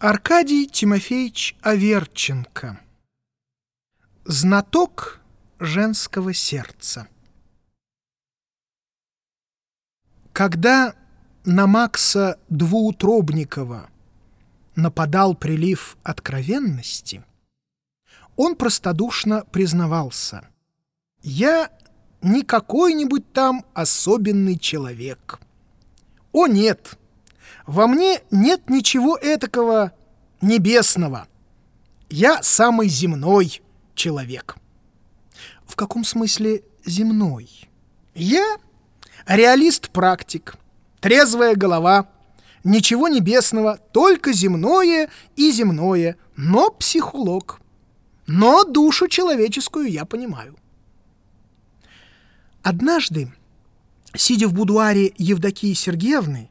Аркадий Тимофеевич Аверченко Знаток женского сердца Когда на Макса Двуутробникова нападал прилив откровенности, он простодушно признавался «Я не какой-нибудь там особенный человек». «О, нет!» Во мне нет ничего этакого небесного. Я самый земной человек. В каком смысле земной? Я реалист-практик, трезвая голова, ничего небесного, только земное и земное, но психолог. Но душу человеческую я понимаю. Однажды, сидя в будуаре Евдокии Сергеевны,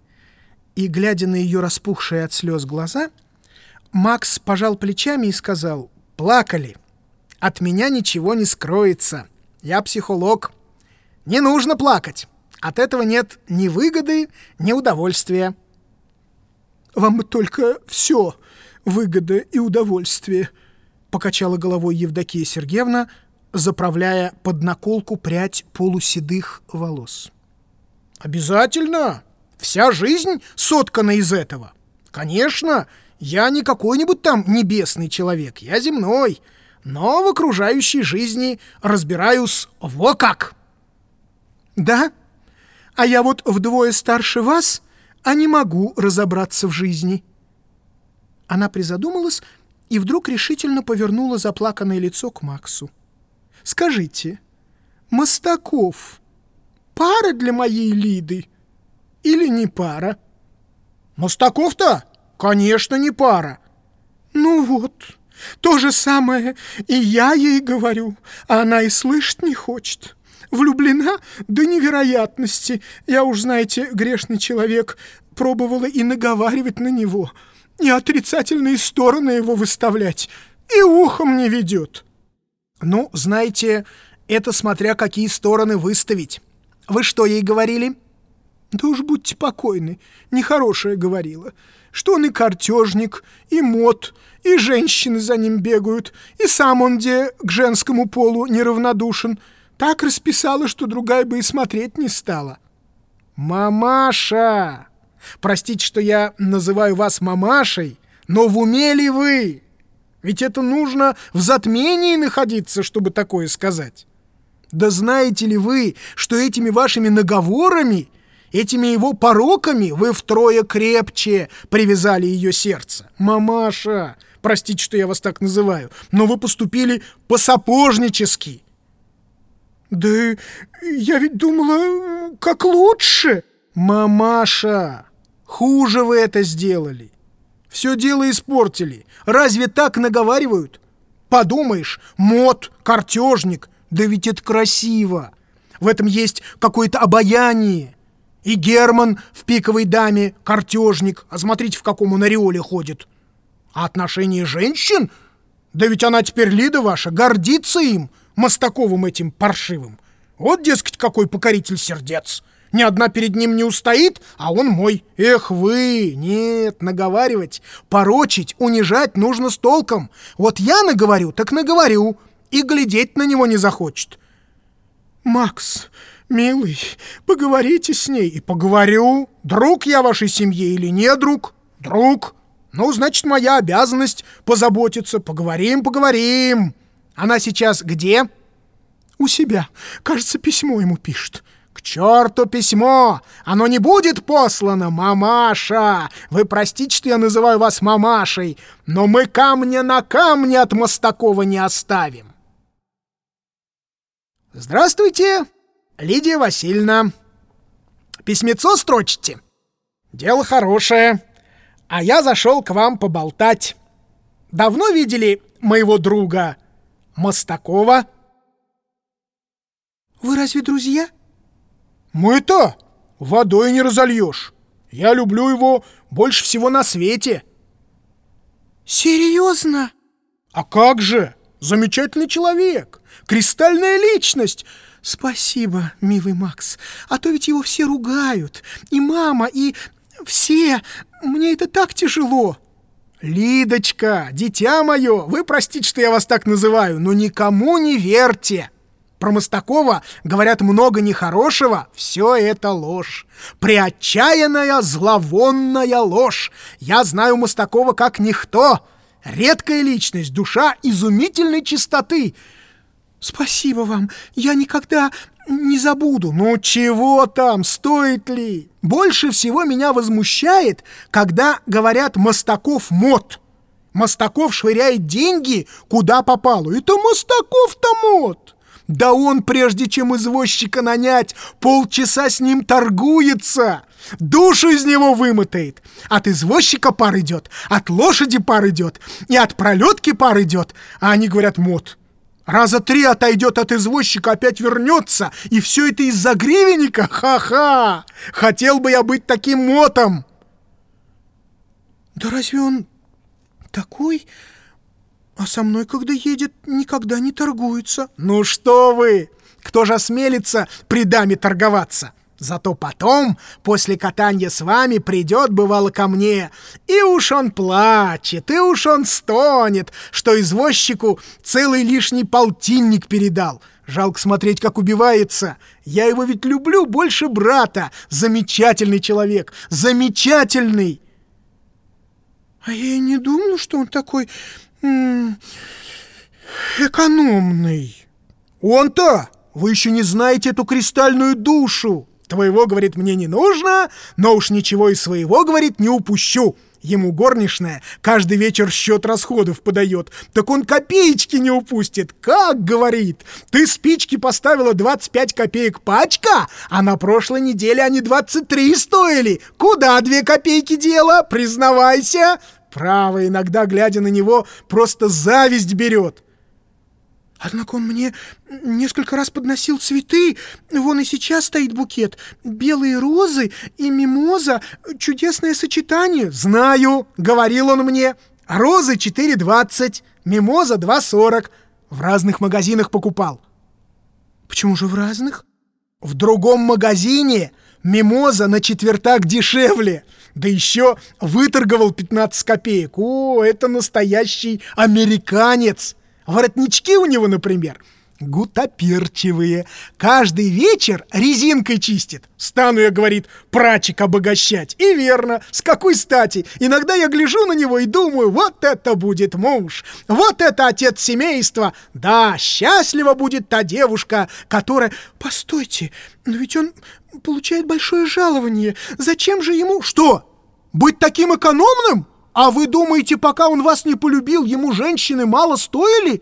и, глядя на ее распухшие от слез глаза, Макс пожал плечами и сказал «Плакали. От меня ничего не скроется. Я психолог. Не нужно плакать. От этого нет ни выгоды, ни удовольствия». «Вам только все выгода и удовольствие», — покачала головой Евдокия Сергеевна, заправляя под наколку прядь полуседых волос. «Обязательно!» Вся жизнь соткана из этого. Конечно, я не какой-нибудь там небесный человек, я земной, но в окружающей жизни разбираюсь во как. Да? А я вот вдвое старше вас, а не могу разобраться в жизни. Она призадумалась и вдруг решительно повернула заплаканное лицо к Максу. «Скажите, Мостаков — пара для моей Лиды?» Или не пара? Мостаков-то, конечно, не пара. Ну вот, то же самое и я ей говорю, а она и слышать не хочет. Влюблена до невероятности. Я уж, знаете, грешный человек, пробовала и наговаривать на него, и отрицательные стороны его выставлять, и ухом не ведет. Ну, знаете, это смотря какие стороны выставить. Вы что ей говорили? Да уж будьте покойны, нехорошее говорила, что он и картежник, и мод, и женщины за ним бегают, и сам он где к женскому полу неравнодушен. Так расписала, что другая бы и смотреть не стала. «Мамаша! Простите, что я называю вас мамашей, но в уме ли вы? Ведь это нужно в затмении находиться, чтобы такое сказать. Да знаете ли вы, что этими вашими наговорами Этими его пороками вы втрое крепче привязали ее сердце. Мамаша, простите, что я вас так называю, но вы поступили по-сапожнически. Да я ведь думала, как лучше. Мамаша, хуже вы это сделали. Все дело испортили. Разве так наговаривают? Подумаешь, мод, картежник, да ведь это красиво. В этом есть какое-то обаяние. И Герман в пиковой даме, картежник, а смотрите, в каком он ореоле ходит. А отношение женщин? Да ведь она теперь Лида ваша, гордится им, Мостаковым этим паршивым. Вот, дескать, какой покоритель сердец. Ни одна перед ним не устоит, а он мой. Эх вы! Нет, наговаривать, порочить, унижать нужно с толком. Вот я наговорю, так наговорю, и глядеть на него не захочет. Макс, «Милый, поговорите с ней». «И поговорю. Друг я вашей семье или не друг?» «Друг. Ну, значит, моя обязанность позаботиться. Поговорим, поговорим. Она сейчас где?» «У себя. Кажется, письмо ему пишет». «К черту письмо! Оно не будет послано, мамаша! Вы простите, что я называю вас мамашей, но мы камня на камне от Мостакова не оставим!» «Здравствуйте!» Лидия Васильевна, письмецо строчите? Дело хорошее. А я зашел к вам поболтать. Давно видели моего друга Мостакова? Вы разве друзья? Мы-то водой не разольешь. Я люблю его больше всего на свете. Серьезно? А как же? Замечательный человек, кристальная личность — «Спасибо, милый Макс, а то ведь его все ругают, и мама, и все. Мне это так тяжело». Лидочка, дитя мое, вы простите, что я вас так называю, но никому не верьте. Про Мостакова говорят много нехорошего, все это ложь. Приотчаянная, зловонная ложь. Я знаю Мостакова как никто. Редкая личность, душа изумительной чистоты. Спасибо вам, я никогда не забуду. Ну чего там, стоит ли? Больше всего меня возмущает, когда говорят «Мостаков мод». Мостаков швыряет деньги, куда попало. Это Мостаков-то мод. Да он, прежде чем извозчика нанять, полчаса с ним торгуется. Душу из него вымотает. От извозчика пар идет, от лошади пар идет, и от пролетки пар идет. А они говорят, мод. Раза три отойдет от извозчика, опять вернется. И все это из-за гривенника? Ха-ха! Хотел бы я быть таким мотом. Да разве он такой? А со мной, когда едет, никогда не торгуется. Ну что вы! Кто же осмелится при даме торговаться? Зато потом, после катания с вами, придет, бывало, ко мне, и уж он плачет, и уж он стонет, что извозчику целый лишний полтинник передал. Жалко смотреть, как убивается. Я его ведь люблю больше брата. Замечательный человек, замечательный. А я и не думал, что он такой экономный. Он-то! Вы еще не знаете эту кристальную душу. Твоего, говорит, мне не нужно, но уж ничего из своего, говорит, не упущу. Ему горничная каждый вечер счет расходов подает. Так он копеечки не упустит. Как, говорит, ты спички поставила 25 копеек пачка, а на прошлой неделе они 23 стоили. Куда две копейки дела? Признавайся. Право, иногда, глядя на него, просто зависть берет. Однако он мне несколько раз подносил цветы. Вон и сейчас стоит букет. Белые розы и мимоза. Чудесное сочетание. Знаю, говорил он мне. Розы 4,20, мимоза 2,40. В разных магазинах покупал. Почему же в разных? В другом магазине мимоза на четвертак дешевле. Да еще выторговал 15 копеек. О, это настоящий американец. Воротнички у него, например, гутоперчивые. Каждый вечер резинкой чистит. Стану я, говорит, прачек обогащать. И верно, с какой стати? Иногда я гляжу на него и думаю, вот это будет муж, вот это отец семейства. Да, счастлива будет та девушка, которая... Постойте, но ведь он получает большое жалование. Зачем же ему... Что? Быть таким экономным? А вы думаете, пока он вас не полюбил, ему женщины мало стоили?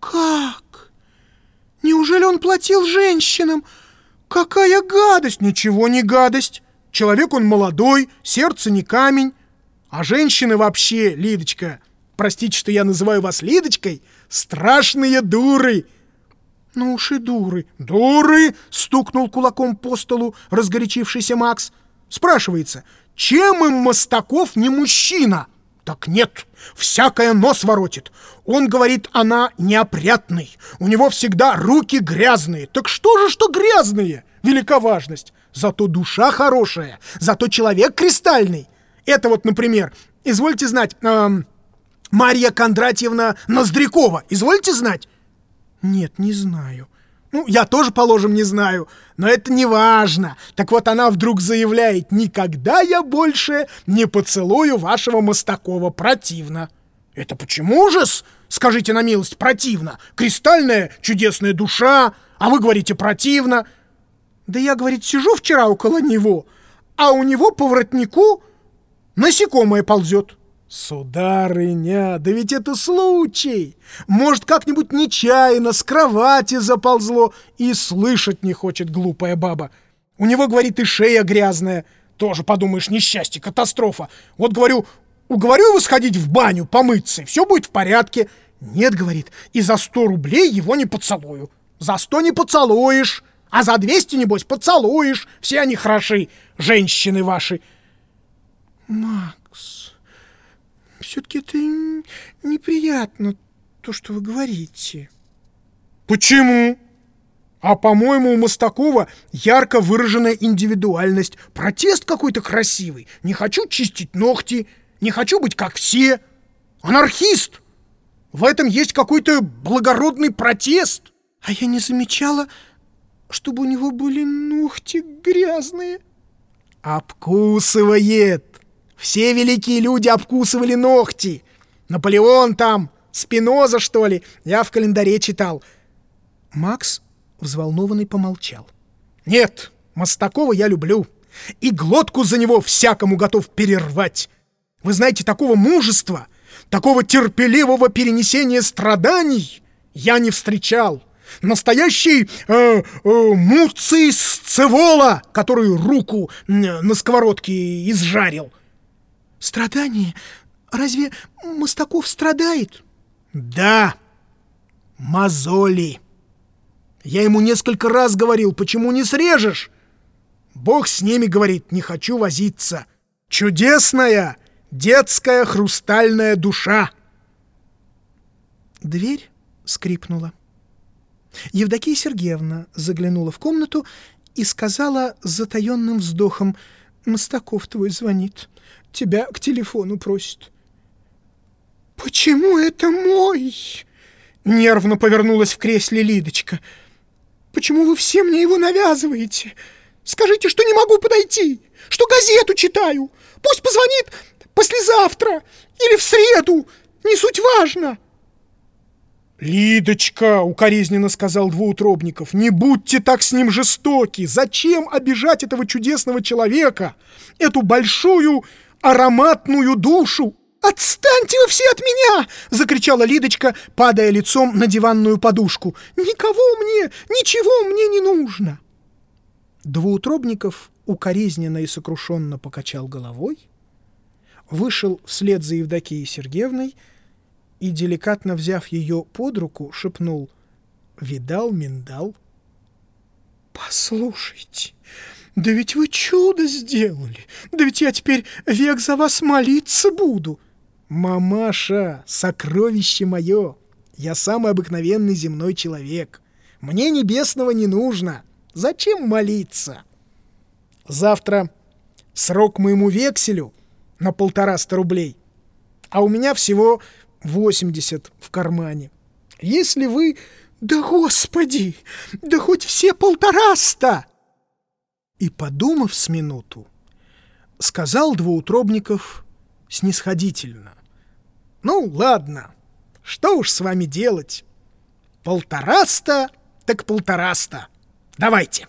Как? Неужели он платил женщинам? Какая гадость! Ничего не гадость. Человек он молодой, сердце не камень. А женщины вообще, Лидочка, простите, что я называю вас Лидочкой, страшные дуры. Ну уж и дуры. Дуры! Стукнул кулаком по столу разгорячившийся Макс. Спрашивается, чем им Мостаков не мужчина? Так нет, всякое нос воротит. Он говорит, она неопрятный. У него всегда руки грязные. Так что же, что грязные? Велика важность. Зато душа хорошая, зато человек кристальный. Это вот, например, извольте знать, эм, Марья Кондратьевна Ноздрякова. Извольте знать? Нет, не знаю. Ну, я тоже, положим, не знаю, но это не важно. Так вот она вдруг заявляет, никогда я больше не поцелую вашего Мостакова, противно. Это почему же скажите на милость, противно? Кристальная чудесная душа, а вы говорите противно. Да я, говорит, сижу вчера около него, а у него по воротнику насекомое ползет. «Сударыня, да ведь это случай! Может, как-нибудь нечаянно с кровати заползло и слышать не хочет глупая баба. У него, говорит, и шея грязная. Тоже, подумаешь, несчастье, катастрофа. Вот, говорю, уговорю его сходить в баню, помыться, и все будет в порядке. Нет, говорит, и за сто рублей его не поцелую. За сто не поцелуешь, а за двести, небось, поцелуешь. Все они хороши, женщины ваши». «Макс...» все-таки это неприятно, то, что вы говорите. Почему? А, по-моему, у Мостакова ярко выраженная индивидуальность. Протест какой-то красивый. Не хочу чистить ногти. Не хочу быть как все. Анархист. В этом есть какой-то благородный протест. А я не замечала, чтобы у него были ногти грязные. Обкусывает. Все великие люди обкусывали ногти. Наполеон там, Спиноза, что ли? Я в календаре читал. Макс, взволнованный, помолчал. Нет, Мостакова я люблю. И глотку за него всякому готов перервать. Вы знаете, такого мужества, такого терпеливого перенесения страданий я не встречал. Настоящий э, э, Муций Сцевола, который руку на сковородке изжарил. Страдание? Разве Мостаков страдает? Да, мозоли. Я ему несколько раз говорил, почему не срежешь? Бог с ними, говорит, не хочу возиться. Чудесная детская хрустальная душа. Дверь скрипнула. Евдокия Сергеевна заглянула в комнату и сказала с затаенным вздохом, «Мостаков твой звонит, тебя к телефону просит». «Почему это мой?» Нервно повернулась в кресле Лидочка. «Почему вы все мне его навязываете? Скажите, что не могу подойти, что газету читаю. Пусть позвонит послезавтра или в среду, не суть важно». «Лидочка!» — укоризненно сказал Двуутробников. «Не будьте так с ним жестоки! Зачем обижать этого чудесного человека? Эту большую ароматную душу!» «Отстаньте вы все от меня!» — закричала Лидочка, падая лицом на диванную подушку. «Никого мне, ничего мне не нужно!» Двуутробников укоризненно и сокрушенно покачал головой, вышел вслед за Евдокией Сергеевной и, деликатно взяв ее под руку, шепнул «Видал, миндал?» «Послушайте, да ведь вы чудо сделали! Да ведь я теперь век за вас молиться буду!» «Мамаша, сокровище мое! Я самый обыкновенный земной человек. Мне небесного не нужно. Зачем молиться?» «Завтра срок моему векселю на полтораста рублей, а у меня всего 80 в кармане. Если вы... Да господи! Да хоть все полтораста! И, подумав с минуту, сказал Двуутробников снисходительно. Ну, ладно, что уж с вами делать? Полтораста, так полтораста. Давайте.